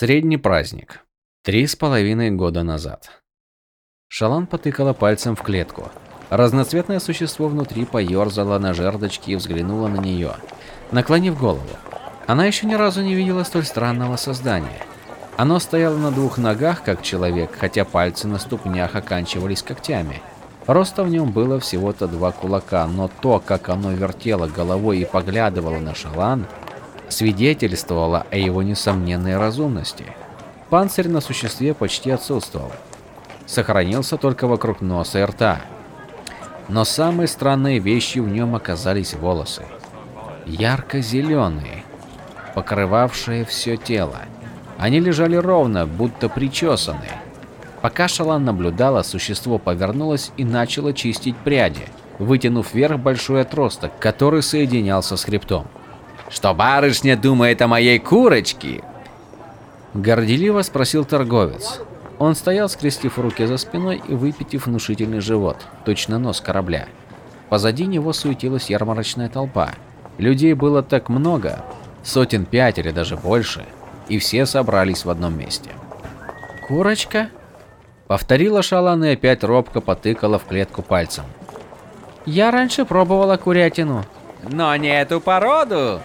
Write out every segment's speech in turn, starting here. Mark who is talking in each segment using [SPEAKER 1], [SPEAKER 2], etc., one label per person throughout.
[SPEAKER 1] Средний праздник. Три с половиной года назад. Шалан потыкала пальцем в клетку. Разноцветное существо внутри поерзало на жердочке и взглянуло на нее, наклонив голову. Она еще ни разу не видела столь странного создания. Оно стояло на двух ногах, как человек, хотя пальцы на ступнях оканчивались когтями. Роста в нем было всего-то два кулака, но то, как оно вертело головой и поглядывало на Шалан, свидетельствовало о его несомненной разумности. Панцирь на существе почти отсутствовал. Сохранился только вокруг носа и рта. Но самой странной вещью в нем оказались волосы. Ярко-зеленые, покрывавшие все тело. Они лежали ровно, будто причесанные. Пока Шалан наблюдала, существо повернулось и начало чистить пряди, вытянув вверх большой отросток, который соединялся с хребтом.
[SPEAKER 2] Что барышня думает о моей курочке?
[SPEAKER 1] Горделиво спросил торговец. Он стоял, скрестив руки за спиной и выпитив внушительный живот, точно нос корабля. Позади него суетилась ярмарочная толпа. Людей было так много, сотен пять или даже больше, и все собрались в одном месте. «Курочка?» Повторила Шалан и опять робко потыкала в клетку пальцем. «Я раньше пробовала курятину».
[SPEAKER 2] «Но не эту породу!»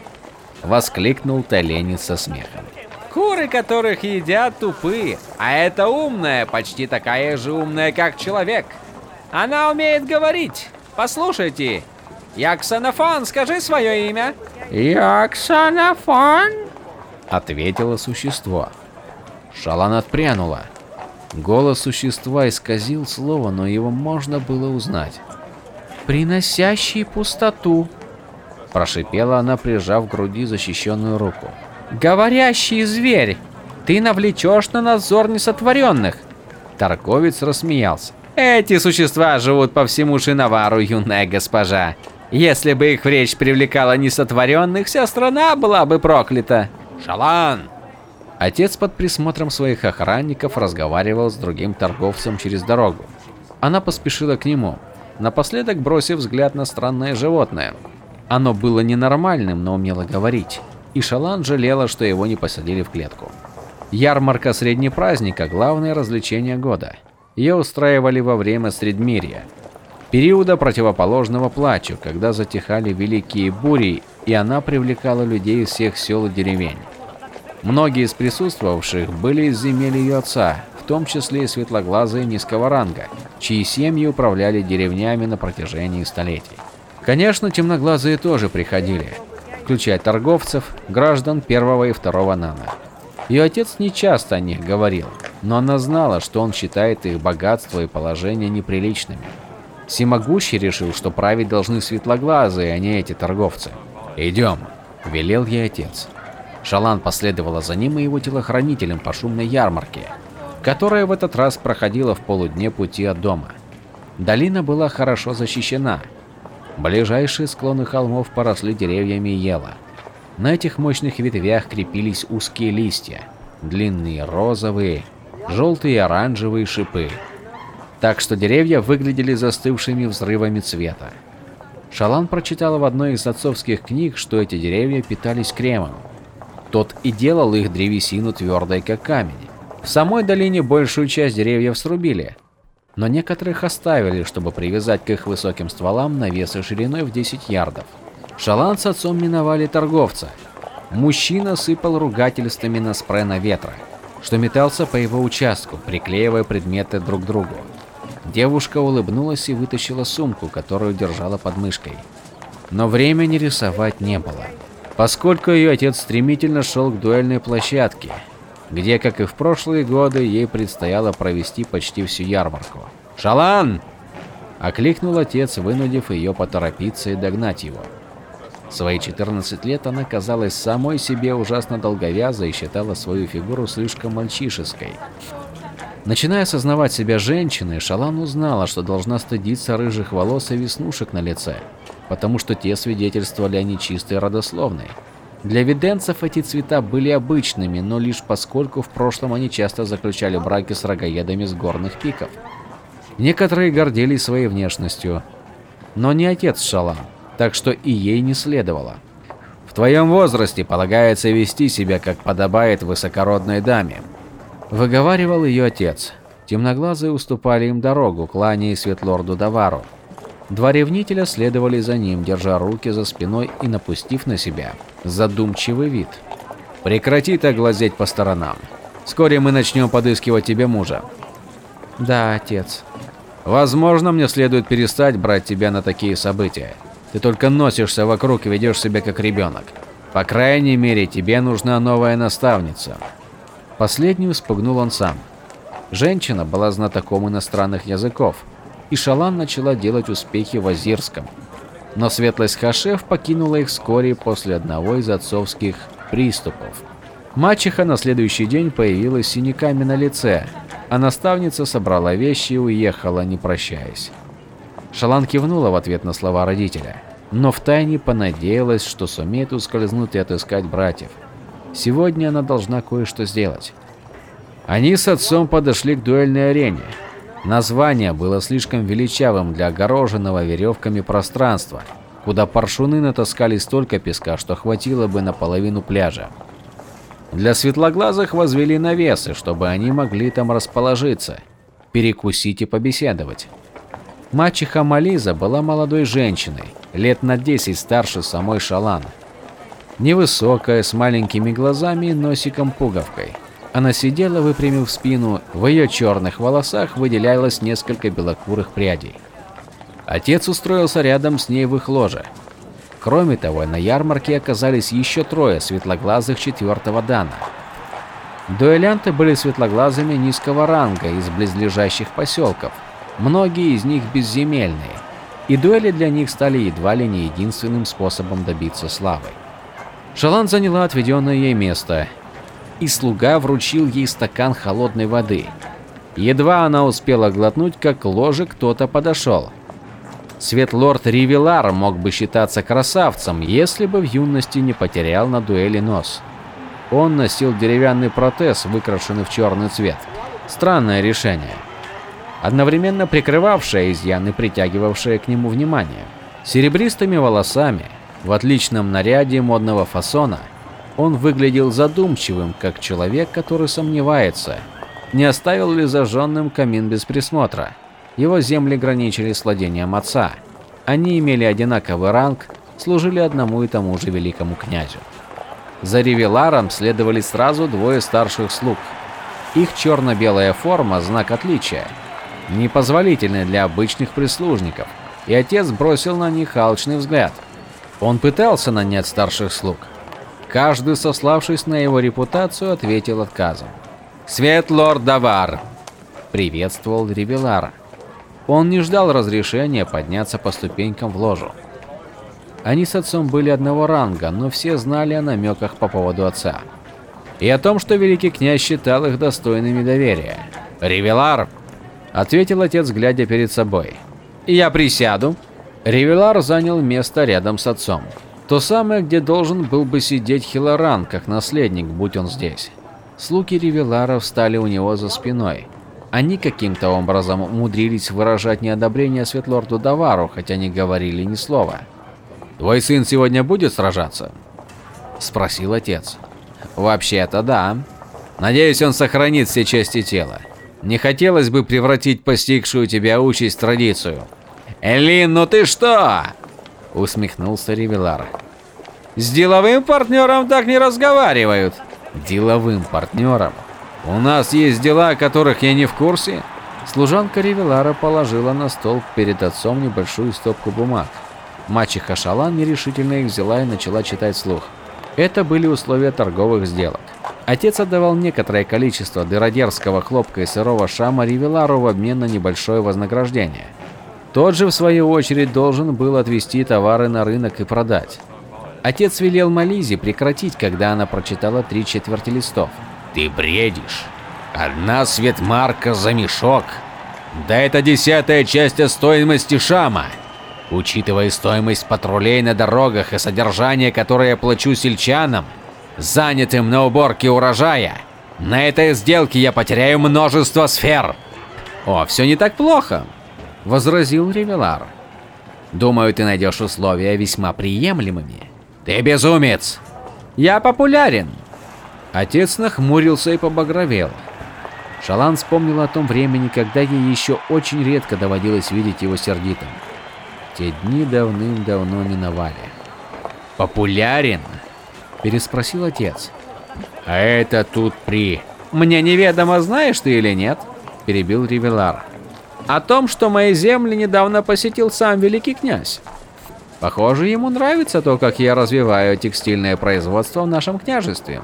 [SPEAKER 1] Воскликнул Толенец со смехом.
[SPEAKER 2] Куры, которых едят, тупые, а это умная, почти такая же умная, как человек. Она умеет говорить. Послушайте. Я Ксенофон, скажи свое имя.
[SPEAKER 3] Я Ксенофон,
[SPEAKER 1] ответило существо. Шалан отпрянула. Голос существа исказил слово, но его можно было узнать.
[SPEAKER 3] «Приносящий пустоту»,
[SPEAKER 1] Прошипела она, прижав к груди защищенную руку.
[SPEAKER 3] «Говорящий зверь! Ты навлечешь на надзор несотворенных!»
[SPEAKER 1] Торговец рассмеялся.
[SPEAKER 2] «Эти существа живут по всему Шиновару, юная госпожа. Если бы их в речь привлекала несотворенных, вся страна была бы проклята. Шалан!»
[SPEAKER 1] Отец под присмотром своих охранников разговаривал с другим торговцем через дорогу. Она поспешила к нему, напоследок бросив взгляд на странное животное. Оно было ненормальным, но умело говорить, и Шалан жалела, что его не посадили в клетку. Ярмарка средней праздника – главное развлечение года. Ее устраивали во время Средмирья, периода противоположного плачу, когда затихали великие бури, и она привлекала людей из всех сел и деревень. Многие из присутствовавших были из земель ее отца, в том числе и светлоглазые низкого ранга, чьи семьи управляли деревнями на протяжении столетий. Конечно, темноглазые тоже приходили, включая торговцев, граждан первого и второго нана. Ее отец не часто о них говорил, но она знала, что он считает их богатство и положение неприличными. Всемогущий решил, что править должны светлоглазые, а не эти торговцы. «Идем», – велел ей отец. Шалан последовала за ним и его телохранителем по шумной ярмарке, которая в этот раз проходила в полудне пути от дома. Долина была хорошо защищена – Ближайшие склоны холмов поросли деревьями ела. На этих мощных ветвях крепились узкие листья, длинные розовые, желтые и оранжевые шипы. Так что деревья выглядели застывшими взрывами цвета. Шалан прочитала в одной из отцовских книг, что эти деревья питались кремом. Тот и делал их древесину твердой, как камень. В самой долине большую часть деревьев срубили, но некоторых оставили, чтобы привязать к их высоким стволам навесы шириной в 10 ярдов. Шалан с отцом миновали торговца. Мужчина сыпал ругательствами на спрена ветра, что метался по его участку, приклеивая предметы друг к другу. Девушка улыбнулась и вытащила сумку, которую держала под мышкой. Но времени рисовать не было, поскольку ее отец стремительно шел к дуэльной площадке, где, как и в прошлые годы, ей предстояло провести почти всю ярмарку. «Шалан!» – окликнул отец, вынудив ее поторопиться и догнать его. В свои 14 лет она казалась самой себе ужасно долговязой и считала свою фигуру слишком мальчишеской. Начиная осознавать себя женщиной, Шалан узнала, что должна стыдиться рыжих волос и веснушек на лице, потому что те свидетельствовали о нечистой родословной. Для виденцев эти цвета были обычными, но лишь поскольку в прошлом они часто заключали браки с рогаедами с горных пиков. Некоторые гордились своей внешностью, но не отец Шалан, так что и ей не следовало. В твоем возрасте полагается вести себя, как подобает высокородной даме. Выговаривал ее отец. Темноглазые уступали им дорогу, кланяясь Светлорду Давару. Два ревнителя следовали за ним, держа руки за спиной и напустив на себя задумчивый вид. «Прекрати так глазеть по сторонам. Вскоре мы начнем подыскивать тебе мужа».
[SPEAKER 3] Да, отец.
[SPEAKER 1] Возможно, мне следует перестать брать тебя на такие события. Ты только носишься вокруг и ведешь себя как ребенок. По крайней мере, тебе нужна новая наставница. Последнюю спугнул он сам. Женщина была знатоком иностранных языков, и Шалан начала делать успехи в Азирском. Но светлость Хашев покинула их вскоре после одного из отцовских приступов. Мачеха на следующий день появилась с синяками на лице, а наставница собрала вещи и уехала, не прощаясь. Шалан кивнула в ответ на слова родителя, но втайне понадеялась, что сумеет ускользнуть и отыскать братьев. Сегодня она должна кое-что сделать. Они с отцом подошли к дуэльной арене. Название было слишком величавым для огороженного веревками пространства, куда паршуны натаскали столько песка, что хватило бы на половину пляжа. Для светлоглазых возвели навесы, чтобы они могли там расположиться, перекусить и побеседовать. Мачеха Мализа была молодой женщиной, лет на 10 старше самой Шалана. Невысокая, с маленькими глазами и носиком-пуговкой. Она сидела, выпрямив спину, в ее черных волосах выделялось несколько белокурых прядей. Отец устроился рядом с ней в их ложе. Кроме того, на ярмарке оказались еще трое светлоглазых четвертого дана. Дуэлянты были светлоглазыми низкого ранга из близлежащих поселков, многие из них безземельные, и дуэли для них стали едва ли не единственным способом добиться славы. Шалан заняла отведенное ей место, и слуга вручил ей стакан холодной воды. Едва она успела глотнуть, как ложе кто-то подошел. Светлорд Ривелар мог бы считаться красавцем, если бы в юности не потерял на дуэли нос. Он носил деревянный протез, выкрашенный в черный цвет. Странное решение. Одновременно прикрывавшее изъян и притягивавшее к нему внимание. Серебристыми волосами, в отличном наряде модного фасона, он выглядел задумчивым, как человек, который сомневается, не оставил ли зажженным камин без присмотра. Его земли граничили с владением отца. Они имели одинаковый ранг, служили одному и тому же великому князю. За Ревеларом следовали сразу двое старших слуг. Их черно-белая форма – знак отличия, непозволительный для обычных прислужников, и отец бросил на них алчный взгляд. Он пытался нанять старших слуг, Каждый, сославшись на его репутацию, ответил отказом. «Свет лорд Давар!» – приветствовал Ревелара. Он не ждал разрешения подняться по ступенькам в ложу. Они с отцом были одного ранга, но все знали о намеках по поводу отца. И о том, что великий князь считал их достойными доверия. «Ревелар!» – ответил отец, глядя перед собой. «Я присяду». Ревелар занял место рядом с отцом. То самое, где должен был бы сидеть Хилоран, как наследник, будь он здесь. Слуги Ревелара встали у него за спиной. Они каким-то образом умудрились выражать неодобрение Светлорду Давару, хотя не говорили ни слова. «Твой сын сегодня будет сражаться?» – спросил отец. «Вообще-то да. Надеюсь, он сохранит все части тела. Не хотелось бы превратить постигшую тебя участь в традицию». «Элин, ну ты что?» усмехнулся Ревелар. С деловым партнером так не разговаривают. Деловым партнером? У нас есть дела, о которых я не в курсе. Служанка Ревелара положила на стол перед отцом небольшую стопку бумаг. Мачеха Шалан нерешительно их взяла и начала читать слух. Это были условия торговых сделок. Отец отдавал некоторое количество дыродерского хлопка и сырого шама Ревелару в обмен на небольшое вознаграждение. Тот же, в свою очередь, должен был отвезти товары на рынок и продать. Отец велел Мализе прекратить, когда она прочитала три четверти листов. «Ты бредишь. Одна светмарка за мешок. Да это десятая часть стоимости шама. Учитывая стоимость патрулей на дорогах и содержание, которое я плачу сельчанам, занятым на уборке урожая, на этой сделке я потеряю множество сфер». «О, все не так плохо», возразил Ревелар. Думаю, ты найдешь условия весьма приемлемыми. Ты безумец!
[SPEAKER 2] Я популярен.
[SPEAKER 1] Отец нахмурился и побагровел. Шалан вспомнил о том времени, когда ей еще очень редко доводилось видеть его сердитым. Те дни давным-давно миновали. «Популярен?» – переспросил отец. «А это тут при...»
[SPEAKER 2] Мне неведомо, знаешь ты или нет, –
[SPEAKER 1] перебил Ревелар.
[SPEAKER 2] о том, что мои земли недавно посетил сам великий князь.
[SPEAKER 1] Похоже, ему нравится то, как я развиваю текстильное производство в нашем княжестве.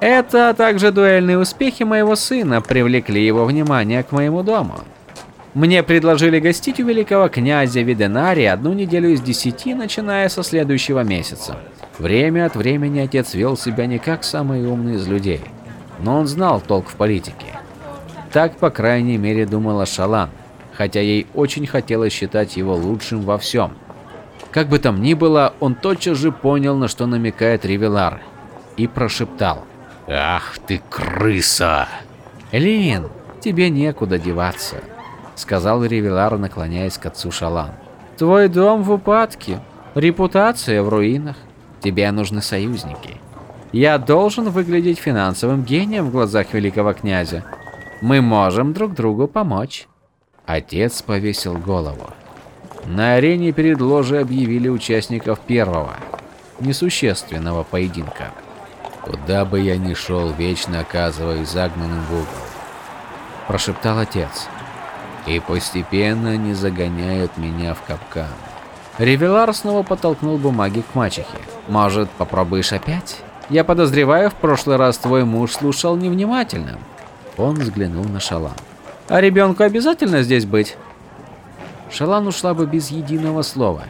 [SPEAKER 2] Это, а также дуэльные успехи моего сына привлекли его внимание к моему дому. Мне предложили гостить у великого князя Виденари одну неделю из десяти, начиная со следующего месяца.
[SPEAKER 1] Время от времени отец вел себя не как самый умный из людей, но он знал толк в политике. Так, по крайней мере, думала Шалан, хотя ей очень хотелось считать его лучшим во всем. Как бы там ни было, он тотчас же понял, на что намекает Ревелар, и прошептал. «Ах ты крыса!» «Лин, тебе некуда деваться», — сказал Ревелар, наклоняясь к отцу Шалан.
[SPEAKER 2] Твой дом в упадке, репутация в руинах.
[SPEAKER 1] Тебе нужны союзники.
[SPEAKER 2] Я должен выглядеть финансовым гением в глазах великого князя. Мы можем друг другу помочь.
[SPEAKER 1] Отец повесил голову. На арене перед ложей объявили участников первого, несущественного поединка. Куда бы я ни шел, вечно оказываюсь загнанным в угол. Прошептал отец. И постепенно они загоняют меня в капкан.
[SPEAKER 2] Ревелар снова подтолкнул бумаги к мачехе. Может, попробуешь опять? Я подозреваю, в прошлый раз твой муж слушал невнимательно.
[SPEAKER 1] Он взглянул на Шалан.
[SPEAKER 2] А ребенку обязательно здесь быть?
[SPEAKER 1] Шалан ушла бы без единого слова.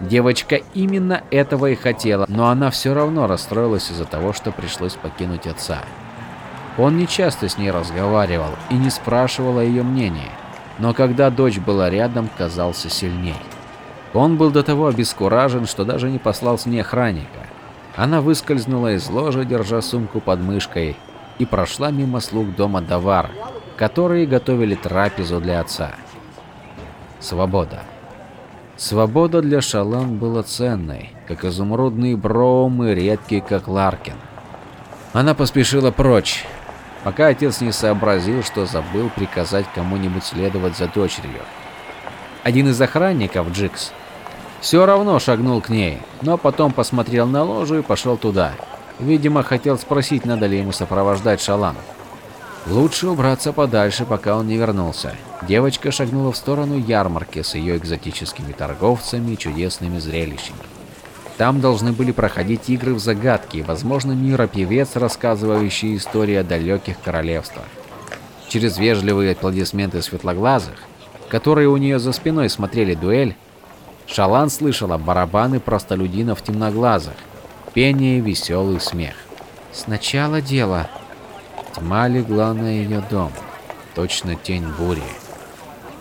[SPEAKER 1] Девочка именно этого и хотела, но она все равно расстроилась из-за того, что пришлось покинуть отца. Он не часто с ней разговаривал и не спрашивал о ее мнении, но когда дочь была рядом, казался сильней. Он был до того обескуражен, что даже не послал с ней охранника. Она выскользнула из ложа, держа сумку под мышкой, и прошла мимо слуг дома Давар, которые готовили трапезу для отца. Свобода. Свобода для Шалан была ценной, как изумрудный бром и редкий, как Ларкин. Она поспешила прочь, пока отец не сообразил, что забыл приказать кому-нибудь следовать за дочерью. Один из охранников, Джикс, все равно шагнул к ней, но потом посмотрел на ложу и пошел туда. Видимо, хотел спросить, надо ли ему сопровождать Шалан. Лучше убраться подальше, пока он не вернулся. Девочка шагнула в сторону ярмарки с ее экзотическими торговцами и чудесными зрелищами. Там должны были проходить игры в загадки и, возможно, миропевец, рассказывающий истории о далеких королевствах. Через вежливые аплодисменты светлоглазых, которые у нее за спиной смотрели дуэль, Шалан слышала барабаны простолюдинов темноглазых, пение и веселый смех. Сначала дело. Тьма легла ее дом, точно тень бури.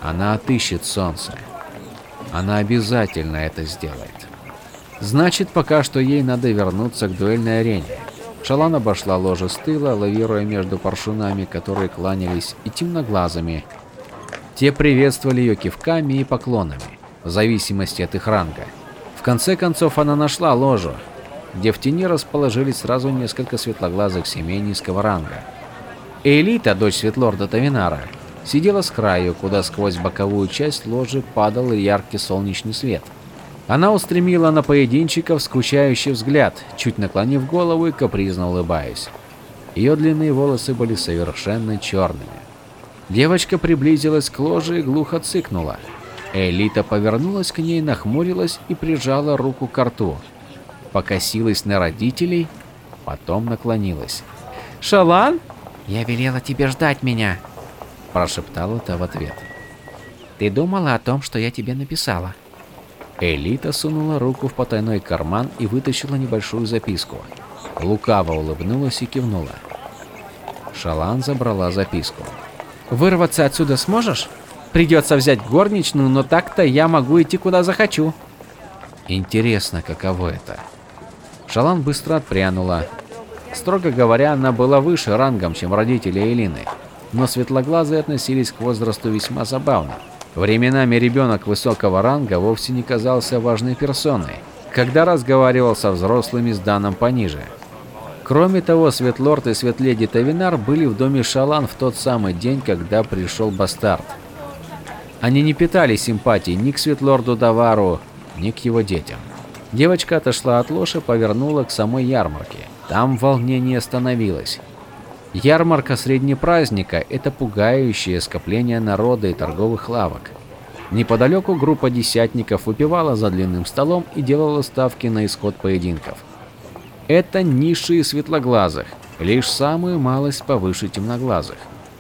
[SPEAKER 1] Она отыщет солнце. Она обязательно это сделает. Значит, пока что ей надо вернуться к дуэльной арене. Шалан обошла ложе с тыла, лавируя между паршунами, которые кланялись, и темноглазыми. Те приветствовали ее кивками и поклонами в зависимости от их ранга. В конце концов она нашла ложу, где в тени расположились сразу несколько светлоглазых семей низкого ранга. Элита, дочь Светлорда Тавинара, сидела с краю, куда сквозь боковую часть ложи падал яркий солнечный свет. Она устремила на поединчиков скучающий взгляд, чуть наклонив голову и капризно улыбаясь. Ее длинные волосы были совершенно черными. Девочка приблизилась к ложе и глухо цыкнула. Элита повернулась к ней, нахмурилась и прижала руку к рту. Покосилась на родителей, потом наклонилась.
[SPEAKER 2] Шалан?
[SPEAKER 3] Я велела тебе ждать меня,
[SPEAKER 1] Прошептала та в ответ.
[SPEAKER 3] Ты думала о том, что я тебе написала?
[SPEAKER 1] Элита сунула руку в потайной карман и вытащила небольшую записку. Лукаво улыбнулась и кивнула. Шалан забрала записку.
[SPEAKER 2] Вырваться отсюда сможешь? Придется взять горничную, но так-то я могу идти куда захочу.
[SPEAKER 1] Интересно, каково это. Шалан быстро отпрянула. Строго говоря, она была выше рангом, чем родители Элины, но светлоглазые относились к возрасту весьма забавно. Временами ребенок высокого ранга вовсе не казался важной персоной, когда разговаривал со взрослыми с Даном пониже. Кроме того, Светлорд и Светледи Тавинар были в доме Шалан в тот самый день, когда пришел Бастард. Они не питали симпатии ни к Светлорду Давару, ни к его детям. Девочка отошла от лоши, повернула к самой ярмарке. Там волнение остановилось. Ярмарка средней праздника – это пугающее скопление народа и торговых лавок. Неподалеку группа десятников выпивала за длинным столом и делала ставки на исход поединков. Это низшие светлоглазых, лишь самую малость повыше темноглазых.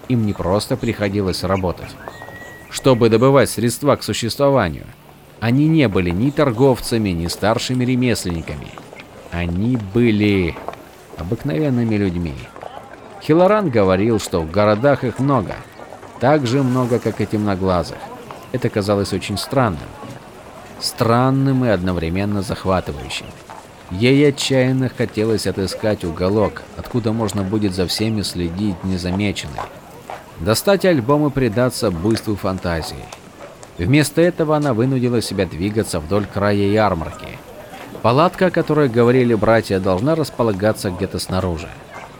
[SPEAKER 1] Им не просто приходилось работать, чтобы добывать средства к существованию. Они не были ни торговцами, ни старшими ремесленниками. Они были обыкновенными людьми. Хилоран говорил, что в городах их много, так же много, как и темноглазых. Это казалось очень странным. Странным и одновременно захватывающим. Ей отчаянно хотелось отыскать уголок, откуда можно будет за всеми следить незамеченной. Достать альбом и предаться буйству фантазии. Вместо этого она вынудила себя двигаться вдоль края ярмарки. Палатка, о которой говорили братья, должна располагаться где-то снаружи.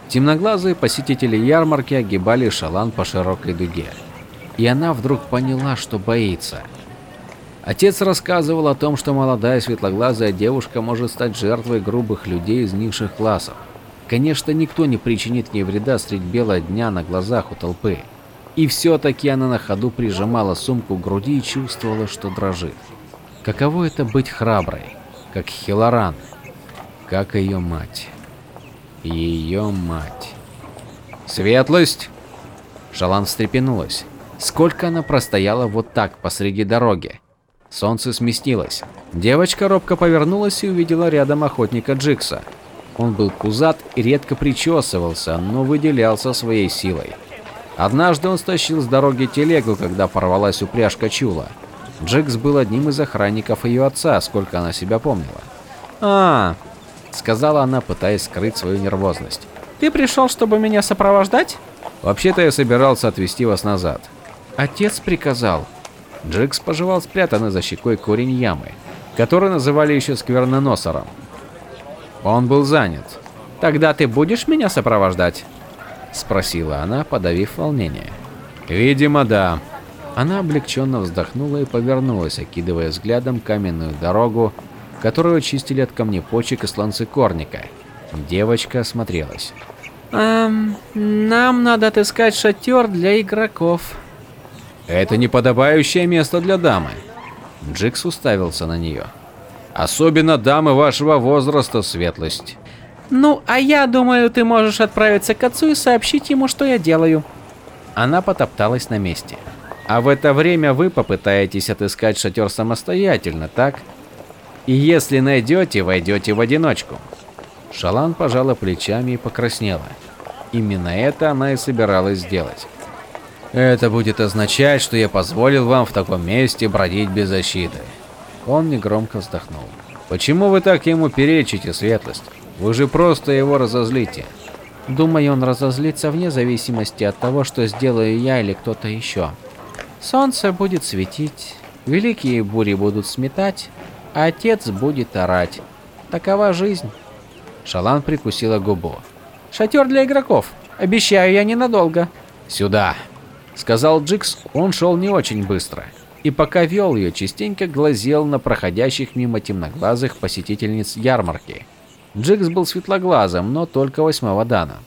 [SPEAKER 1] Темноглазые посетители ярмарки огибали шалан по широкой дуге. И она вдруг поняла, что боится. Отец рассказывал о том, что молодая светлоглазая девушка может стать жертвой грубых людей из низших классов. Конечно, никто не причинит ей вреда средь бела дня на глазах у толпы. И все-таки она на ходу прижимала сумку к груди и чувствовала, что дрожит. Каково это быть храброй, как Хилоран, как ее мать. Ее мать. Светлость! Шалан встрепенулась. Сколько она простояла вот так посреди дороги? Солнце сместилось. Девочка робко повернулась и увидела рядом охотника Джикса. Он был пузат и редко причесывался, но выделялся своей силой. Однажды он стащил с дороги телегу, когда порвалась упряжка чула. Джикс был одним из охранников ее отца, сколько она себя помнила.
[SPEAKER 2] А,
[SPEAKER 1] Сказала она, пытаясь скрыть свою нервозность.
[SPEAKER 2] ты пришел, чтобы меня сопровождать?
[SPEAKER 1] Вообще-то я собирался отвезти вас назад. Отец приказал. Джикс пожевал спрятанный за щекой корень ямы, который называли еще скверноносором. Он был занят.
[SPEAKER 2] Тогда ты будешь меня сопровождать?
[SPEAKER 1] Спросила она, подавив волнение. Видимо, да. Она облегченно вздохнула и повернулась, окидывая взглядом каменную дорогу, которую очистили от камнепочек и сланцекорника. Девочка осмотрелась.
[SPEAKER 2] Эм, нам надо отыскать шатер для игроков.
[SPEAKER 1] Это неподобающее место для дамы. Джикс уставился на нее. Особенно дамы вашего возраста, светлость.
[SPEAKER 2] Ну, а я думаю, ты можешь отправиться к отцу и сообщить ему, что я делаю.
[SPEAKER 1] Она потопталась на месте. А в это время вы попытаетесь отыскать шатер самостоятельно, так? И если найдете, войдете в одиночку. Шалан пожала плечами и покраснела. Именно это она и собиралась сделать. Это будет означать, что я позволил вам в таком месте бродить без защиты. Он негромко вздохнул. Почему вы так ему перечите, светлость? Вы же просто его разозлите.
[SPEAKER 3] Думаю, он разозлится вне зависимости от того, что сделаю я или кто-то еще. Солнце будет светить, великие бури будут сметать, а отец будет орать. Такова жизнь.
[SPEAKER 1] Шалан прикусила губу.
[SPEAKER 2] Шатер для игроков. Обещаю, я ненадолго.
[SPEAKER 1] Сюда, сказал Джикс. Он шел не очень быстро. И пока вел ее, частенько глазел на проходящих мимо темноглазых посетительниц ярмарки. Джикс был светлоглазым, но только восьмого дана.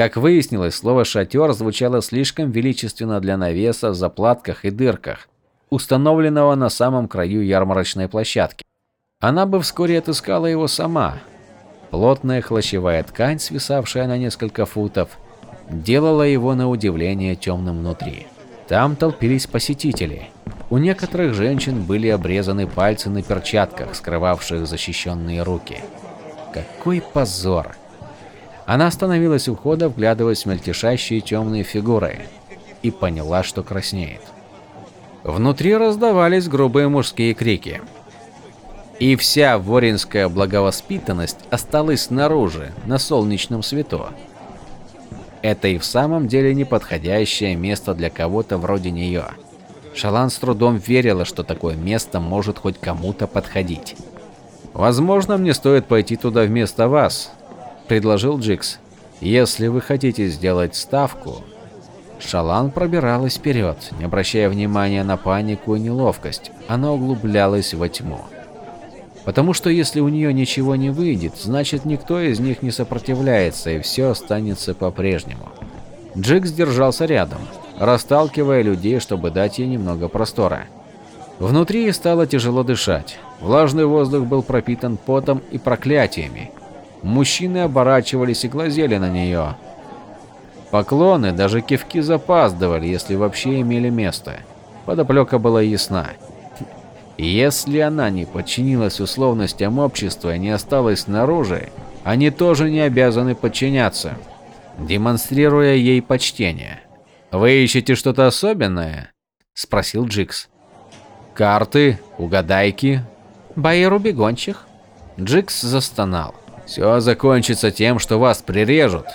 [SPEAKER 1] Как выяснилось, слово «шатер» звучало слишком величественно для навеса в заплатках и дырках, установленного на самом краю ярмарочной площадки. Она бы вскоре отыскала его сама. Плотная хлощевая ткань, свисавшая на несколько футов, делала его на удивление темным внутри. Там толпились посетители. У некоторых женщин были обрезаны пальцы на перчатках, скрывавших защищенные руки. Какой позор! Она остановилась у входа, вглядываясь в мельтешащие темные фигуры, и поняла, что краснеет. Внутри раздавались грубые мужские крики. И вся воринская благовоспитанность осталась снаружи, на солнечном свету. Это и в самом деле неподходящее место для кого-то вроде нее. Шалан с трудом верила, что такое место может хоть кому-то подходить. Возможно, мне стоит пойти туда вместо вас, предложил Джикс. Если вы хотите сделать ставку. Шалан пробиралась вперед, не обращая внимания на панику и неловкость. Она углублялась во тьму. Потому что если у нее ничего не выйдет, значит никто из них не сопротивляется и все останется по-прежнему. Джикс держался рядом, расталкивая людей, чтобы дать ей немного простора. Внутри стало тяжело дышать. Влажный воздух был пропитан потом и проклятиями. Мужчины оборачивались и глазели на нее. Поклоны, даже кивки запаздывали, если вообще имели место. Подоплека была ясна. Если она не подчинилась условностям общества и не осталась снаружи, они тоже не обязаны подчиняться, демонстрируя ей почтение. «Вы ищете что-то особенное?» – спросил Джикс. «Карты? Угадайки?»
[SPEAKER 3] «Бои рубегончих?»
[SPEAKER 1] Джикс застонал. «Все закончится тем, что вас прирежут,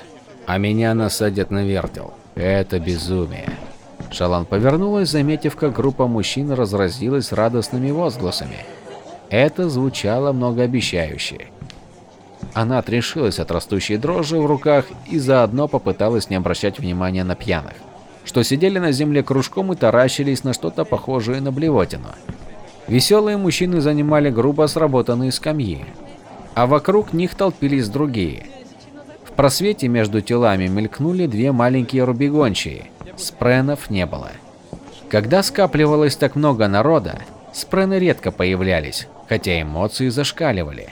[SPEAKER 1] а меня насадят на вертел. Это безумие». Шалан повернулась, заметив, как группа мужчин разразилась радостными возгласами. Это звучало многообещающе. Она отрешилась от растущей дрожи в руках и заодно попыталась не обращать внимания на пьяных, что сидели на земле кружком и таращились на что-то похожее на блевотину. Веселые мужчины занимали грубо сработанные скамьи, а вокруг них толпились другие. В просвете между телами мелькнули две маленькие рубегончие. Спренов не было. Когда скапливалось так много народа, спрены редко появлялись, хотя эмоции зашкаливали.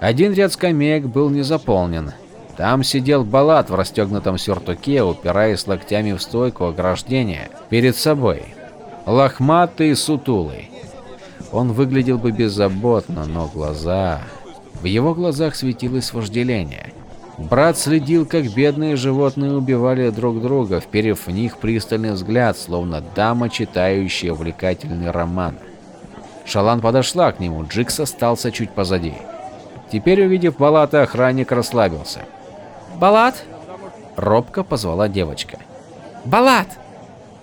[SPEAKER 1] Один ряд скамеек был не заполнен. Там сидел Балат в расстегнутом сюртуке, упираясь локтями в стойку ограждения перед собой. Лохматый и сутулый. Он выглядел бы беззаботно, но глаза... В его глазах светилось вожделение. Брат следил, как бедные животные убивали друг друга, вперев в них пристальный взгляд, словно дама, читающая увлекательный роман. Шалан подошла к нему, Джикс остался чуть позади. Теперь, увидев Балата, охранник расслабился.
[SPEAKER 3] «Балат?»
[SPEAKER 1] – робко позвала девочка.
[SPEAKER 3] «Балат!»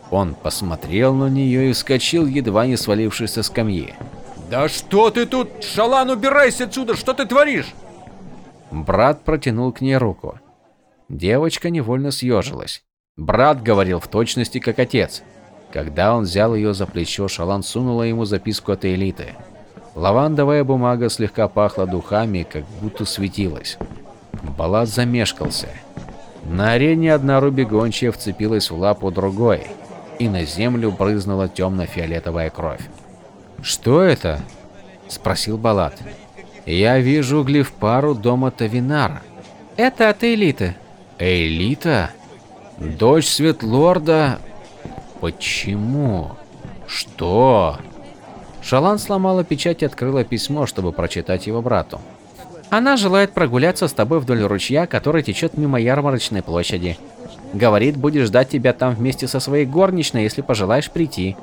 [SPEAKER 1] Он посмотрел на нее и вскочил, едва не свалившись со скамьи.
[SPEAKER 2] «Да что ты тут? Шалан, убирайся отсюда! Что ты творишь?»
[SPEAKER 1] Брат протянул к ней руку. Девочка невольно съежилась. Брат говорил в точности как отец. Когда он взял ее за плечо, Шалан сунула ему записку от элиты. Лавандовая бумага слегка пахла духами, как будто светилась. Балат замешкался. На арене одна рубегончая вцепилась в лапу другой, и на землю брызнула темно-фиолетовая кровь. «Что это?» – спросил Балат. «Я вижу глифпару дома Тавинара».
[SPEAKER 3] «Это от элиты».
[SPEAKER 1] «Элита? Дочь Светлорда? Почему? Что?» Шалан сломала печать и открыла письмо, чтобы прочитать его брату.
[SPEAKER 3] Она желает прогуляться с тобой вдоль ручья, который течет мимо ярмарочной площади. Говорит, будет ждать тебя там вместе со своей горничной, если пожелаешь прийти.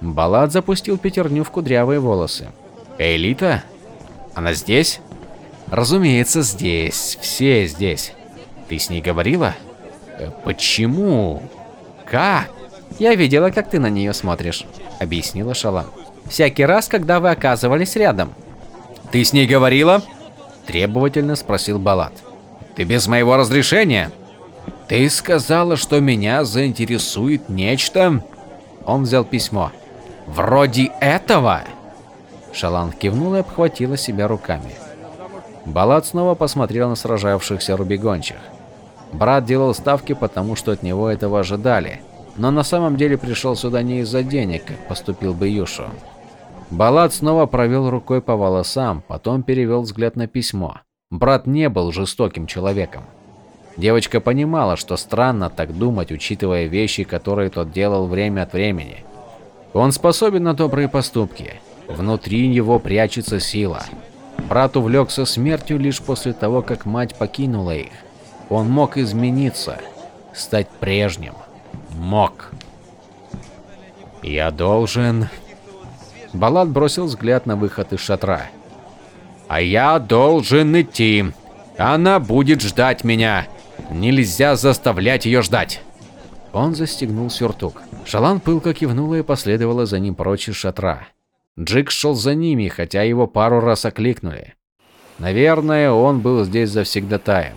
[SPEAKER 1] Балат запустил пятерню в кудрявые волосы. Элита? Она здесь? Разумеется, здесь. Все здесь. Ты с ней говорила? Э, почему? Как?
[SPEAKER 3] Я видела, как ты на нее смотришь, объяснила Шалан. Всякий раз, когда вы оказывались рядом.
[SPEAKER 1] Ты с ней говорила? Требовательно спросил Балат. Ты без моего разрешения? Ты сказала, что меня заинтересует нечто? Он взял письмо. Вроде этого? Шалан кивнула и обхватила себя руками. Балат снова посмотрел на сражавшихся рубегончих. Брат делал ставки, потому что от него этого ожидали, но на самом деле пришел сюда не из-за денег, как поступил бы Юшу. Балат снова провел рукой по волосам, потом перевел взгляд на письмо. Брат не был жестоким человеком. Девочка понимала, что странно так думать, учитывая вещи, которые тот делал время от времени. Он способен на добрые поступки. Внутри него прячется сила. Брат увлекся смертью лишь после того, как мать покинула их. Он мог измениться, стать прежним. Мог. Я должен Балат бросил взгляд на выход из шатра. «А я должен идти. Она будет ждать меня. Нельзя заставлять ее ждать». Он застегнул сюртук. Шалан пылко кивнула и последовала за ним прочь из шатра. Джик шел за ними, хотя его пару раз окликнули. Наверное, он был здесь завсегдатаем.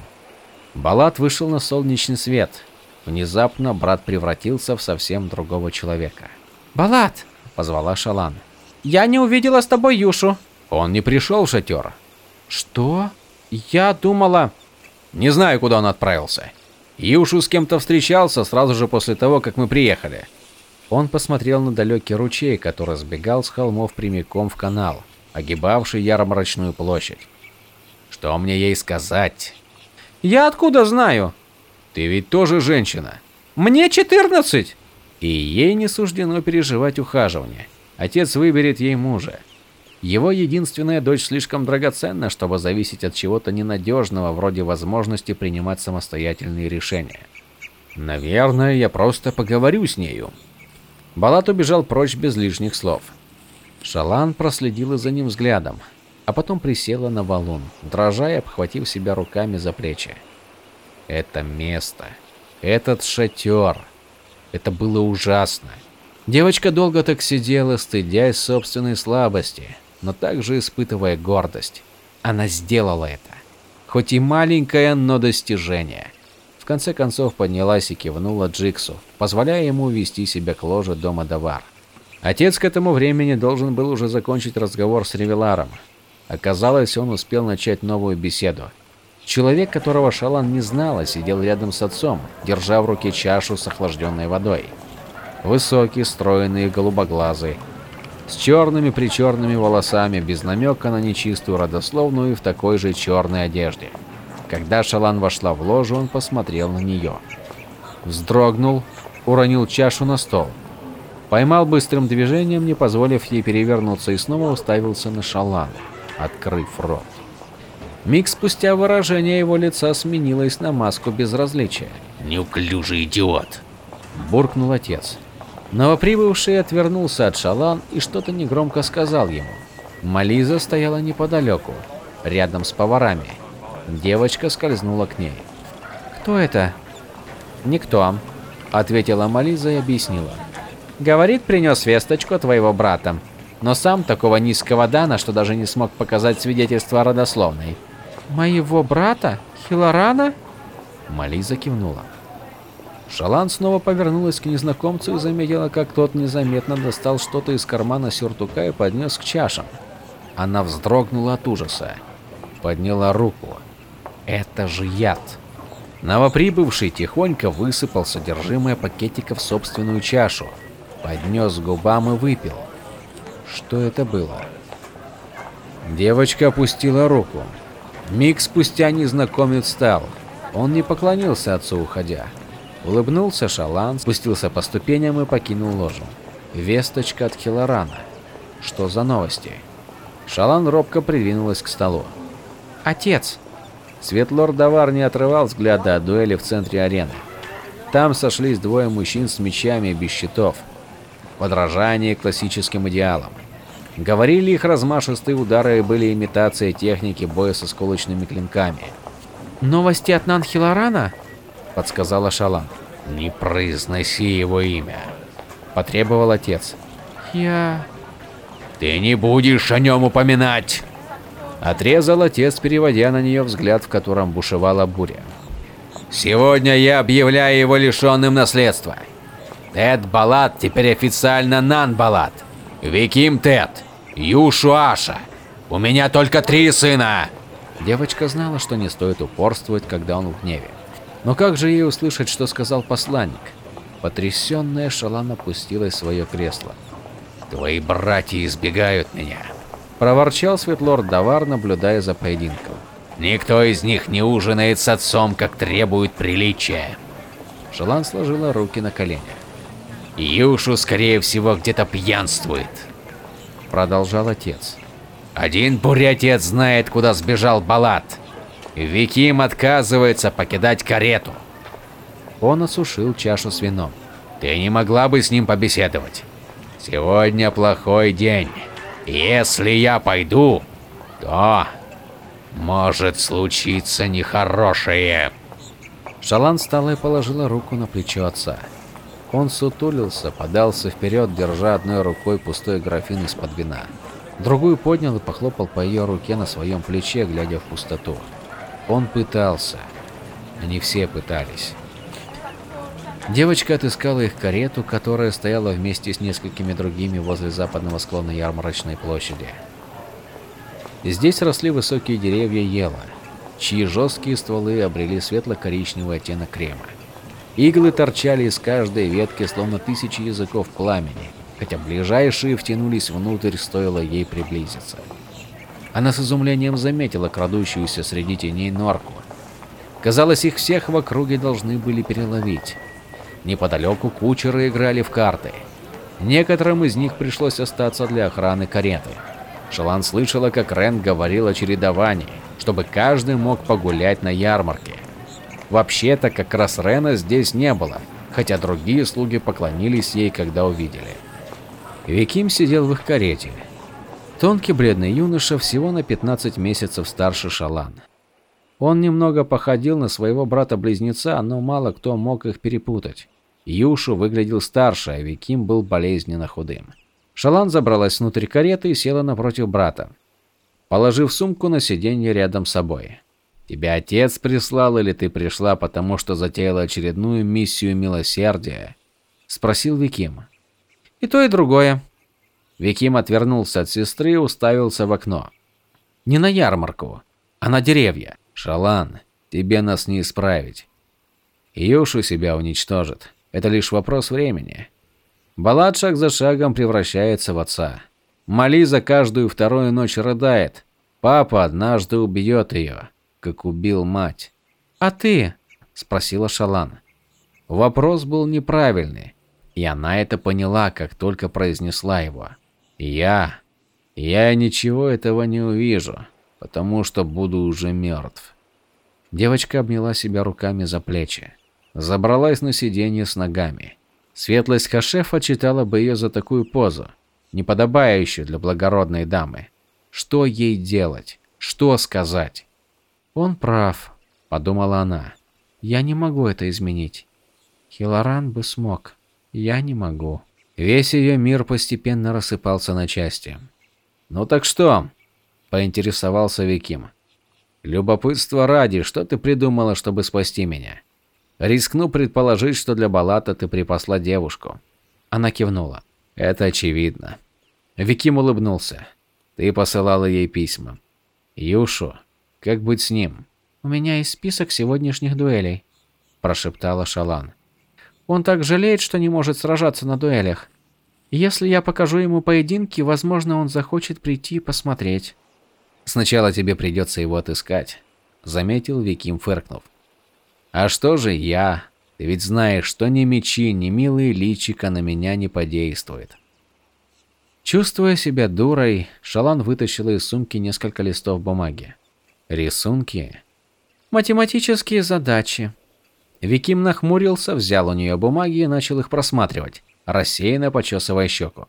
[SPEAKER 1] Балат вышел на солнечный свет. Внезапно брат превратился в совсем другого человека.
[SPEAKER 3] «Балат!»
[SPEAKER 1] – позвала Шалан.
[SPEAKER 3] «Я не увидела с тобой Юшу».
[SPEAKER 1] Он не пришел в шатер.
[SPEAKER 3] «Что? Я думала...»
[SPEAKER 1] Не знаю, куда он отправился. Юшу с кем-то встречался сразу же после того, как мы приехали. Он посмотрел на далекий ручей, который сбегал с холмов прямиком в канал, огибавший ярмарочную площадь. Что мне ей сказать?
[SPEAKER 3] Я откуда знаю?
[SPEAKER 1] Ты ведь тоже женщина.
[SPEAKER 3] Мне 14.
[SPEAKER 1] И ей не суждено переживать ухаживание. Отец выберет ей мужа. Его единственная дочь слишком драгоценна, чтобы зависеть от чего-то ненадежного, вроде возможности принимать самостоятельные решения. Наверное, я просто поговорю с нею. Балат убежал прочь без лишних слов. Шалан проследила за ним взглядом, а потом присела на валун, дрожа и обхватив себя руками за плечи. Это место, этот шатер, это было ужасно. Девочка долго так сидела, стыдясь собственной слабости, но также испытывая гордость. Она сделала это. Хоть и маленькое, но достижение. В конце концов поднялась и кивнула Джиксу, позволяя ему вести себя к ложе дома Давар. Отец к этому времени должен был уже закончить разговор с Ревеларом. Оказалось, он успел начать новую беседу. Человек, которого Шалан не знала, сидел рядом с отцом, держа в руке чашу с охлажденной водой. Высокий, стройный голубоглазый, с черными-причерными волосами, без намека на нечистую родословную и в такой же черной одежде. Когда Шалан вошла в ложу, он посмотрел на нее. Вздрогнул, уронил чашу на стол. Поймал быстрым движением, не позволив ей перевернуться, и снова уставился на Шалан, открыв рот. Миг спустя выражение его лица сменилось на маску безразличия.
[SPEAKER 2] «Неуклюжий идиот!»
[SPEAKER 1] – буркнул отец. Новоприбывший отвернулся от Шалан и что-то негромко сказал ему. Мализа стояла неподалеку, рядом с поварами. Девочка скользнула к ней.
[SPEAKER 3] «Кто это?»
[SPEAKER 1] «Никто», — ответила Мализа и объяснила.
[SPEAKER 3] «Говорит, принес весточку твоего брата, но сам такого низкого дана, что даже не смог показать свидетельство родословной». «Моего брата? Хилорана?»
[SPEAKER 1] Мализа кивнула. Шалан снова повернулась к незнакомцу и заметила, как тот незаметно достал что-то из кармана сюртука и поднес к чашам. Она вздрогнула от ужаса. Подняла руку. Это же яд. Новоприбывший тихонько высыпал содержимое пакетика в собственную чашу, поднес к губам и выпил. Что это было? Девочка опустила руку. Миг спустя незнакомец встал. Он не поклонился отцу, уходя. Улыбнулся Шалан, спустился по ступеням и покинул ложу. Весточка от Хилорана. Что за новости? Шалан робко придвинулась к столу.
[SPEAKER 3] «Отец!»
[SPEAKER 1] Светлорд Давар не отрывал взгляда от дуэли в центре арены. Там сошлись двое мужчин с мечами и без щитов. Подражание классическим идеалам. Говорили их размашистые удары были имитацией техники боя со сколочными клинками.
[SPEAKER 3] «Новости от Нанхилорана?»
[SPEAKER 1] — подсказала Шалан. «Не произноси его имя», — потребовал отец.
[SPEAKER 3] «Я...»
[SPEAKER 2] «Ты не будешь о нем упоминать!»
[SPEAKER 1] Отрезал отец, переводя на нее взгляд, в котором бушевала буря.
[SPEAKER 2] «Сегодня я объявляю его лишенным наследства. Тед Балат теперь официально Нан Балат. Виким Тед. Юшу Аша. У меня только три сына!»
[SPEAKER 1] Девочка знала, что не стоит упорствовать, когда он в гневе. Но как же ей услышать, что сказал посланник? Потрясенная Шалан опустилась в свое кресло.
[SPEAKER 2] «Твои братья избегают меня», –
[SPEAKER 1] проворчал Светлорд Давар, наблюдая за поединком.
[SPEAKER 2] «Никто из них не ужинает с отцом, как требует приличия».
[SPEAKER 1] Шалан сложила руки на коленях.
[SPEAKER 2] «Юшу, скорее всего, где-то пьянствует», –
[SPEAKER 1] продолжал отец.
[SPEAKER 2] «Один бурятец знает, куда сбежал Балат. Виким отказывается покидать карету.
[SPEAKER 1] Он осушил чашу с вином.
[SPEAKER 2] Ты не могла бы с ним побеседовать? Сегодня плохой день. Если я пойду, то может случиться нехорошее.
[SPEAKER 1] Шалан встала и положила руку на плечо отца. Он сутулился, подался вперед, держа одной рукой пустой графин из-под вина. Другую поднял и похлопал по ее руке на своем плече, глядя в пустоту. Он пытался. Они все пытались. Девочка отыскала их карету, которая стояла вместе с несколькими другими возле западного склона ярмарочной площади. Здесь росли высокие деревья ела, чьи жесткие стволы обрели светло-коричневый оттенок крема. Иглы торчали из каждой ветки, словно тысячи языков пламени, хотя ближайшие втянулись внутрь, стоило ей приблизиться. Она с изумлением заметила крадущуюся среди теней норку. Казалось, их всех в округе должны были переловить. Неподалеку кучеры играли в карты. Некоторым из них пришлось остаться для охраны кареты. Шалан слышала, как Рен говорил о чередовании, чтобы каждый мог погулять на ярмарке. Вообще-то, как раз Рена здесь не было, хотя другие слуги поклонились ей, когда увидели. Виким сидел в их карете. Тонкий бледный юноша, всего на 15 месяцев старше Шалан. Он немного походил на своего брата-близнеца, но мало кто мог их перепутать. Юшу выглядел старше, а Виким был болезненно худым. Шалан забралась внутрь кареты и села напротив брата, положив сумку на сиденье рядом с собой. «Тебя отец прислал или ты пришла, потому что затеяла очередную миссию милосердия?» – спросил Виким.
[SPEAKER 3] «И то, и другое».
[SPEAKER 1] Виким отвернулся от сестры и уставился в окно.
[SPEAKER 3] «Не на ярмарку, а на деревья.
[SPEAKER 1] Шалан, тебе нас не исправить. Юшу себя уничтожит. Это лишь вопрос времени. Балат шаг за шагом превращается в отца. Мали за каждую вторую ночь рыдает. Папа однажды убьет ее, как убил мать.
[SPEAKER 3] «А ты?»
[SPEAKER 1] – спросила Шалан. Вопрос был неправильный, и она это поняла, как только произнесла его. «Я... я ничего этого не увижу потому что буду уже мертв. Девочка обняла себя руками за плечи. Забралась на сиденье с ногами. Светлость Хашефа читала бы ее за такую позу, неподобающую для благородной дамы. Что ей делать? Что сказать?
[SPEAKER 3] «Он прав», — подумала она. «Я не могу это изменить. Хилоран бы смог. Я не могу».
[SPEAKER 1] Весь ее мир постепенно рассыпался на части. «Ну так что?» поинтересовался Виким. Любопытство ради, что ты придумала, чтобы спасти меня? Рискну предположить, что для Балата ты припасла девушку. Она кивнула. Это очевидно. Виким улыбнулся. Ты посылала ей письма. Юшу, как быть с ним?
[SPEAKER 3] У меня есть список сегодняшних дуэлей,
[SPEAKER 1] прошептала Шалан.
[SPEAKER 3] Он так жалеет, что не может сражаться на дуэлях. Если я покажу ему поединки, возможно, он захочет прийти и посмотреть.
[SPEAKER 1] Сначала тебе придется его отыскать, заметил Виким, фыркнув. А что же я? Ты ведь знаешь, что ни мечи, ни милые личика на меня не подействуют. Чувствуя себя дурой, Шалан вытащила из сумки несколько листов бумаги. Рисунки?
[SPEAKER 3] Математические задачи.
[SPEAKER 1] Виким нахмурился, взял у нее бумаги и начал их просматривать, рассеянно почесывая щеку.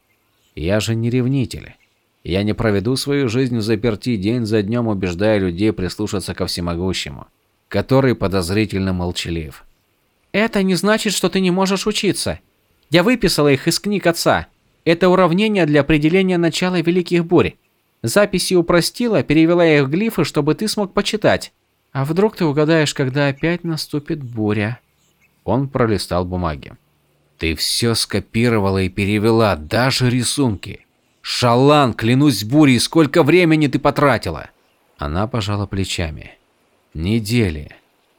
[SPEAKER 1] Я же не ревнитель. Я не проведу свою жизнь в заперти день за днем, убеждая людей прислушаться ко всемогущему, который подозрительно молчалив.
[SPEAKER 3] Это не значит, что ты не можешь учиться. Я выписала их из книг отца. Это уравнение для определения начала великих бурь. Записи упростила, перевела их в глифы, чтобы ты смог почитать. А вдруг ты угадаешь, когда опять наступит буря?
[SPEAKER 1] Он пролистал бумаги. Ты все скопировала и перевела, даже рисунки. Шалан, клянусь бурей, сколько времени ты потратила? Она пожала плечами. Недели.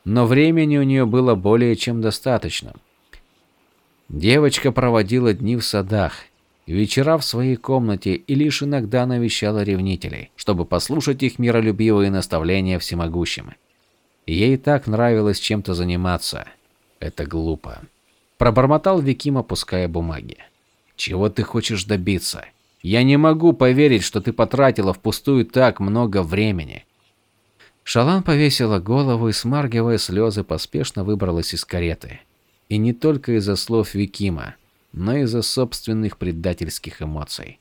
[SPEAKER 1] Но времени у нее было более чем достаточно. Девочка проводила дни в садах, вечера в своей комнате и лишь иногда навещала ревнителей, чтобы послушать их миролюбивые наставления всемогущим. Ей так нравилось чем-то заниматься. Это глупо. Пробормотал Виким, опуская бумаги. Чего ты хочешь добиться? Я не могу поверить, что ты потратила впустую так много времени. Шалан повесила голову и, смаргивая слезы, поспешно выбралась из кареты. И не только из-за слов Викима, но из-за собственных предательских эмоций.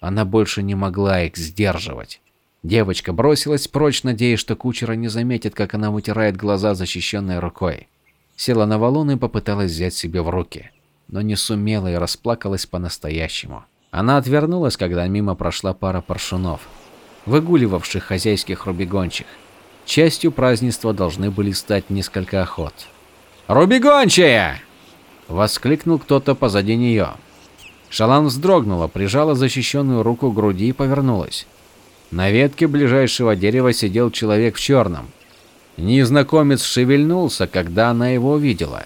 [SPEAKER 1] Она больше не могла их сдерживать. Девочка бросилась прочь, надеясь, что кучера не заметит, как она вытирает глаза защищенной рукой. Села на валун и попыталась взять себе в руки. но не сумела и расплакалась по-настоящему. Она отвернулась, когда мимо прошла пара паршунов, выгуливавших хозяйских рубегончих. Частью празднества должны были стать несколько охот. «Рубегончая!» – воскликнул кто-то позади нее. Шалан вздрогнула, прижала защищенную руку к груди и повернулась. На ветке ближайшего дерева сидел человек в черном. Незнакомец шевельнулся, когда она его увидела,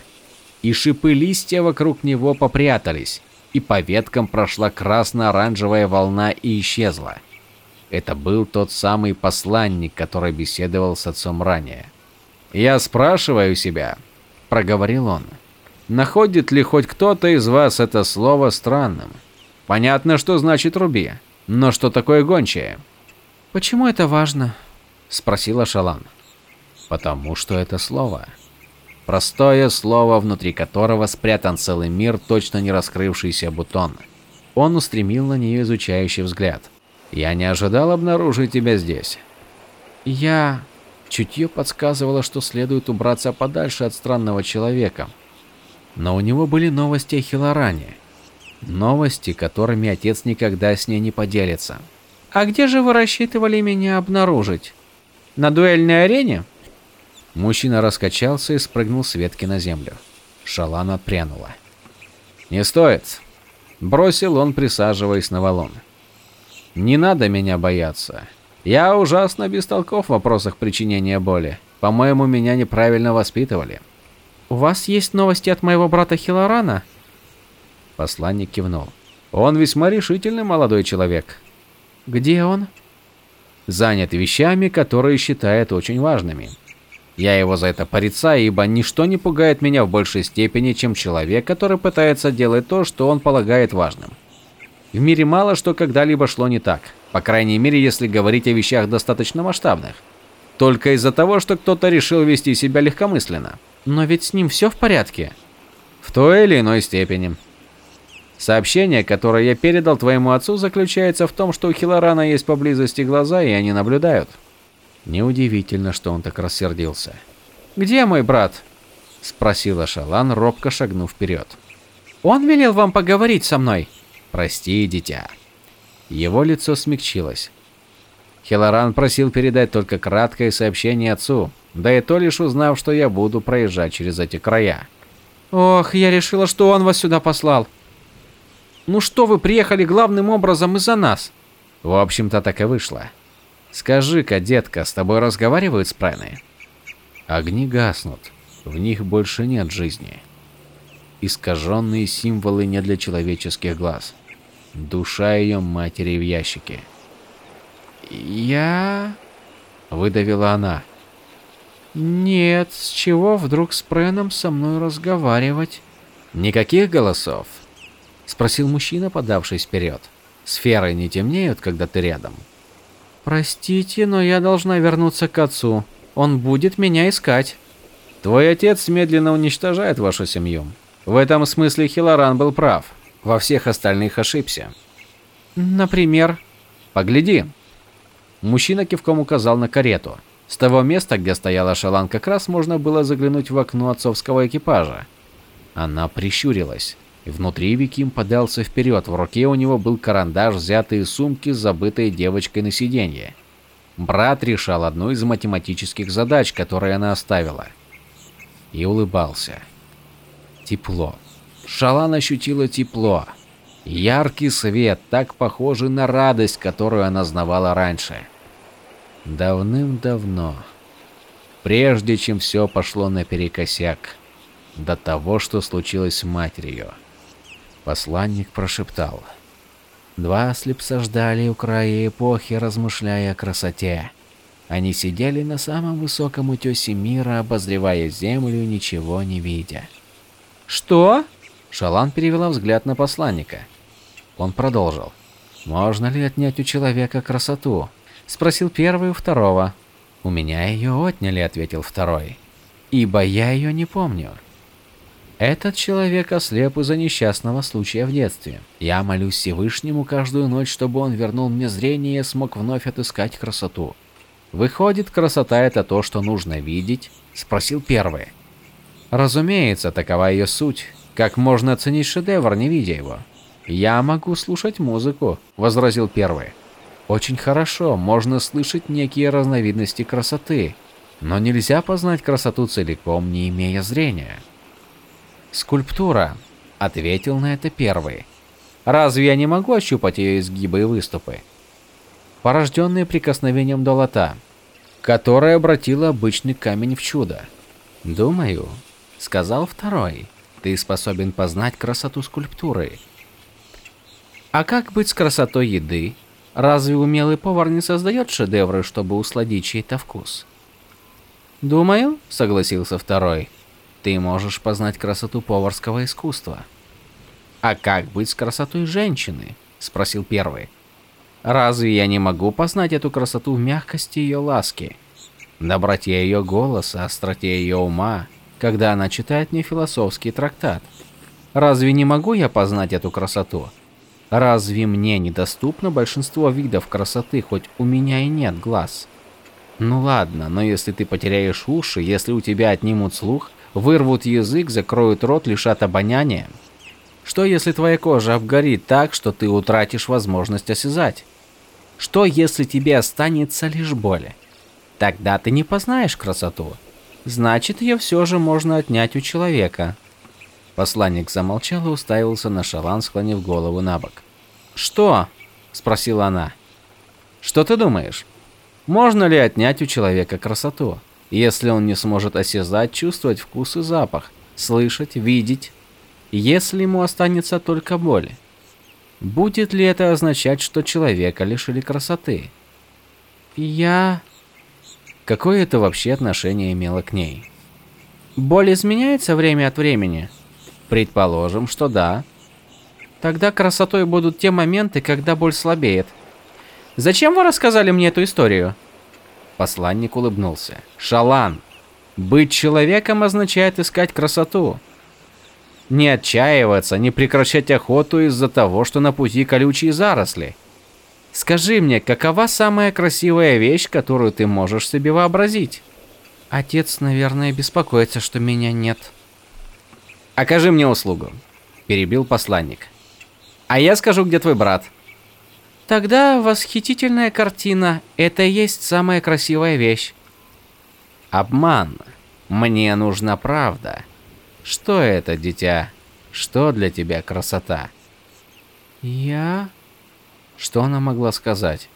[SPEAKER 1] и шипы листья вокруг него попрятались, и по веткам прошла красно-оранжевая волна и исчезла. Это был тот самый посланник, который беседовал с отцом ранее. «Я спрашиваю себя», — проговорил он, — «находит ли хоть кто-то из вас это слово странным? Понятно, что значит «руби», но что такое гончая?»
[SPEAKER 3] «Почему это важно?»
[SPEAKER 1] — спросила Шалан. «Потому что это слово. Простое слово, внутри которого спрятан целый мир, точно не раскрывшийся бутон». Он устремил на нее изучающий взгляд. Я не ожидал обнаружить тебя здесь. Я... Чутье подсказывало, что следует убраться подальше от странного человека. Но у него были новости о Хилоране. Новости, которыми отец никогда с ней не поделится.
[SPEAKER 3] «А где же вы рассчитывали меня обнаружить? На дуэльной арене?»
[SPEAKER 1] Мужчина раскачался и спрыгнул с ветки на землю. Шалан отпрянула. «Не стоит», — бросил он, присаживаясь на валун. Не надо меня бояться. Я ужасно бестолков в вопросах причинения боли. По-моему, меня неправильно воспитывали.
[SPEAKER 3] У вас есть новости от моего брата Хилорана?
[SPEAKER 1] Посланник кивнул. Он весьма решительный молодой человек.
[SPEAKER 3] Где он?
[SPEAKER 1] Занят вещами, которые считает очень важными. Я его за это порицаю, ибо ничто не пугает меня в большей степени, чем человек, который пытается делать то, что он полагает важным. В мире мало что когда-либо шло не так, по крайней мере, если говорить о вещах достаточно масштабных. Только из-за того, что кто-то решил вести себя легкомысленно.
[SPEAKER 3] Но ведь с ним все в порядке.
[SPEAKER 1] В той или иной степени. Сообщение, которое я передал твоему отцу, заключается в том, что у Хилорана есть поблизости глаза, и они наблюдают. Неудивительно, что он так рассердился.
[SPEAKER 3] «Где мой брат?»
[SPEAKER 1] – спросила Шалан, робко шагнув вперед.
[SPEAKER 3] «Он велел вам поговорить со мной?»
[SPEAKER 1] Прости, дитя. Его лицо смягчилось. Хилоран просил передать только краткое сообщение отцу, да и то лишь узнав, что я буду проезжать через эти края.
[SPEAKER 3] Ох, я решила, что он вас сюда послал. Ну что вы приехали главным образом из-за нас?
[SPEAKER 1] В общем-то так и вышло. Скажи-ка, детка, с тобой разговаривают спрены? Огни гаснут, в них больше нет жизни. Искаженные символы не для человеческих глаз. Душа ее матери в ящике.
[SPEAKER 3] «Я...»
[SPEAKER 1] — выдавила она.
[SPEAKER 3] «Нет, с чего вдруг с Преном со мной разговаривать?»
[SPEAKER 1] «Никаких голосов?» — спросил мужчина, подавшись вперед. «Сферы не темнеют, когда ты рядом?»
[SPEAKER 3] «Простите, но я должна вернуться к отцу. Он будет меня искать».
[SPEAKER 1] «Твой отец медленно уничтожает вашу семью. В этом смысле Хилоран был прав. Во всех остальных ошибся.
[SPEAKER 3] Например?
[SPEAKER 1] Погляди. Мужчина кивком указал на карету. С того места, где стояла Шалан, как раз можно было заглянуть в окно отцовского экипажа. Она прищурилась. Внутри Виким подался вперед. В руке у него был карандаш, взятый из сумки забытой девочкой на сиденье. Брат решал одну из математических задач, которые она оставила. И улыбался. Тепло. Шалан ощутила тепло. Яркий свет, так похожий на радость, которую она знавала раньше. Давным-давно. Прежде чем все пошло наперекосяк. До того, что случилось с матерью. Посланник прошептал. Два слепца ждали у края эпохи, размышляя о красоте. Они сидели на самом высоком утесе мира, обозревая землю, ничего не видя.
[SPEAKER 3] «Что?»
[SPEAKER 1] Шалан перевела взгляд на посланника. Он продолжил. «Можно ли отнять у человека красоту?» Спросил первый у второго. «У меня ее отняли», — ответил второй. «Ибо я ее не помню». Этот человек ослеп из-за несчастного случая в детстве. Я молюсь Всевышнему каждую ночь, чтобы он вернул мне зрение и смог вновь отыскать красоту. «Выходит, красота — это то, что нужно видеть?» — спросил первый. Разумеется, такова ее суть, Как можно оценить шедевр, не видя его? Я могу слушать музыку, возразил первый. Очень хорошо, можно слышать некие разновидности красоты, но нельзя познать красоту целиком, не имея зрения. Скульптура, ответил на это первый. Разве я не могу ощупать ее изгибы и выступы? Порожденные прикосновением долота, которое обратило обычный камень в чудо. Думаю, сказал второй, ты способен познать красоту скульптуры. А как быть с красотой еды? Разве умелый повар не создает шедевры, чтобы усладить чей-то вкус? Думаю, согласился второй, ты можешь познать красоту поварского искусства. А как быть с красотой женщины? Спросил первый. Разве я не могу познать эту красоту в мягкости ее ласки, доброте ее голоса, остроте ее ума, когда она читает мне философский трактат? Разве не могу я познать эту красоту? Разве мне недоступно большинство видов красоты, хоть у меня и нет глаз? Ну ладно, но если ты потеряешь уши, если у тебя отнимут слух, вырвут язык, закроют рот, лишат обоняния, что если твоя кожа обгорит так, что ты утратишь возможность осязать? Что если тебе останется лишь боль? Тогда ты не познаешь красоту. Значит, ее все же можно отнять у человека. Посланник замолчал и уставился на Шалан, склонив голову на бок. «Что?» – спросила она. «Что ты думаешь? Можно ли отнять у человека красоту, если он не сможет осязать, чувствовать вкус и запах, слышать, видеть, если ему останется только боль? Будет ли это означать, что человека лишили красоты? Я... Какое это вообще отношение имело к ней? Боль изменяется время от времени? Предположим, что да. Тогда красотой будут те моменты, когда боль слабеет. Зачем вы рассказали мне эту историю? Посланник улыбнулся. Шалан, быть человеком означает искать красоту. Не отчаиваться, не прекращать охоту из-за того, что на пути колючие заросли. Скажи мне, какова самая красивая вещь, которую ты можешь себе вообразить? Отец, наверное, беспокоится, что меня нет. Окажи мне услугу, перебил посланник. А я скажу, где твой брат. Тогда восхитительная картина это и есть самая красивая вещь. Обман. Мне нужна правда. Что это, дитя? Что для тебя красота? Я... Что она могла сказать?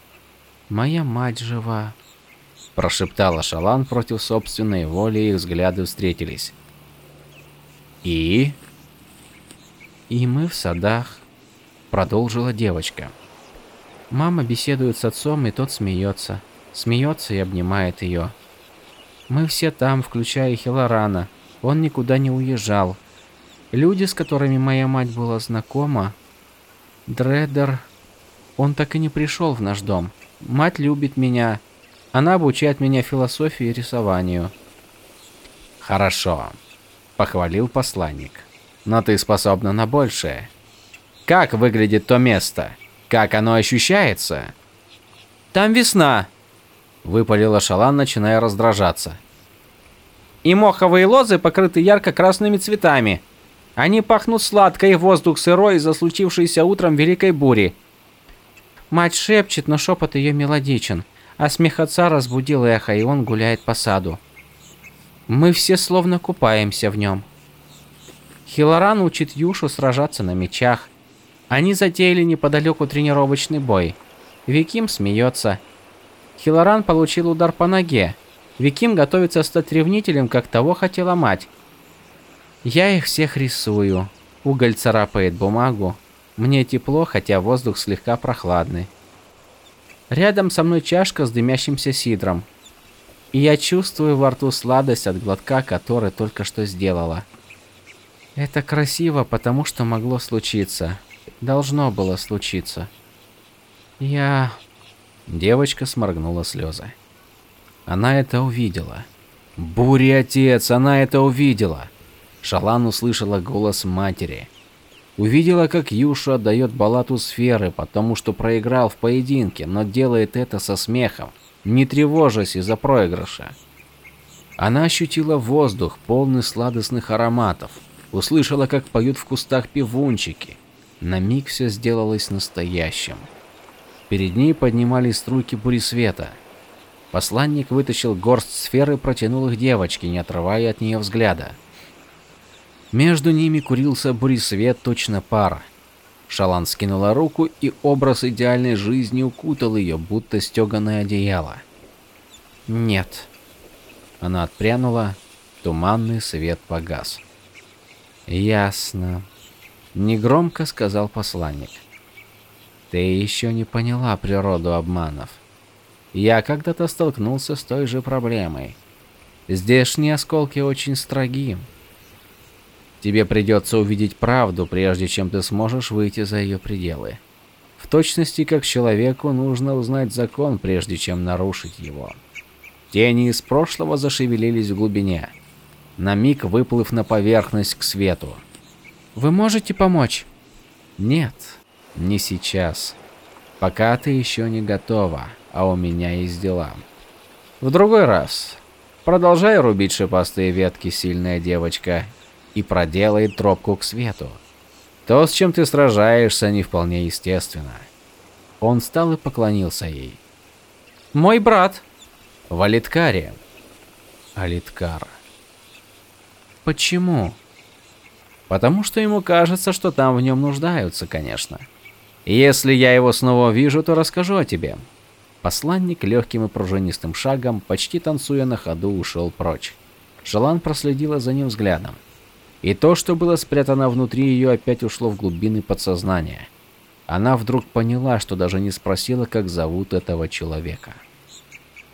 [SPEAKER 1] Моя мать жива. Прошептала Шалан против собственной воли, и их взгляды встретились. И? И мы в садах. Продолжила девочка. Мама беседует с отцом, и тот смеется. Смеется и обнимает ее. Мы все там, включая Хилорана. Он никуда не уезжал. Люди, с которыми моя мать была знакома, Дредер, он так и не пришел в наш дом. Мать любит меня. Она обучает меня философии и рисованию. Хорошо, похвалил посланник. Но ты способна на большее. Как выглядит то место? Как оно ощущается? Там весна, выпалила Шалан, начиная раздражаться и моховые лозы покрыты ярко-красными цветами. Они пахнут сладко, и воздух сырой из-за случившейся утром великой бури. Мать шепчет, но шепот ее мелодичен, а смех отца разбудил эхо, и он гуляет по саду. Мы все словно купаемся в нем. Хилоран учит Юшу сражаться на мечах. Они затеяли неподалеку тренировочный бой. Виким смеется. Хилоран получил удар по ноге, Виким готовится стать ревнителем, как того хотела мать. Я их всех рисую. Уголь царапает бумагу. Мне тепло, хотя воздух слегка прохладный. Рядом со мной чашка с дымящимся сидром. И я чувствую во рту сладость от глотка, который только что сделала. Это красиво, потому что могло случиться. Должно было случиться. Я... Девочка сморгнула слезы. Она это увидела. Бури отец, она это увидела. Шалан услышала голос матери. Увидела, как Юша отдает Балату сферы, потому что проиграл в поединке, но делает это со смехом, не тревожась из-за проигрыша. Она ощутила воздух, полный сладостных ароматов. Услышала, как поют в кустах пивунчики. На миг все сделалось настоящим. Перед ней поднимались струйки бури света. Посланник вытащил горсть сфер и протянул их девочке, не отрывая от нее взгляда. Между ними курился буресвет, точно пар. Шалан скинула руку, и образ идеальной жизни укутал ее, будто стеганое одеяло. «Нет». Она отпрянула, туманный свет погас. «Ясно», — негромко сказал посланник. «Ты еще не поняла природу обманов. Я когда-то столкнулся с той же проблемой. Здешние осколки очень строги. Тебе придется увидеть правду, прежде чем ты сможешь выйти за ее пределы. В точности, как человеку нужно узнать закон, прежде чем нарушить его. Тени из прошлого зашевелились в глубине, на миг выплыв на поверхность к свету.
[SPEAKER 3] Вы можете помочь?
[SPEAKER 1] Нет, не сейчас. Пока ты еще не готова, а у меня есть дела. В другой раз. Продолжай рубить шипастые ветки, сильная девочка, и проделай тропку к свету. То, с чем ты сражаешься, не вполне естественно. Он встал и поклонился ей.
[SPEAKER 3] Мой брат.
[SPEAKER 1] Валиткари. Алиткар. Почему? Потому что ему кажется, что там в нем нуждаются, конечно. Если я его снова увижу, то расскажу о тебе. Посланник легким и пружинистым шагом, почти танцуя на ходу, ушел прочь. Желан проследила за ним взглядом. И то, что было спрятано внутри ее, опять ушло в глубины подсознания. Она вдруг поняла, что даже не спросила, как зовут этого человека.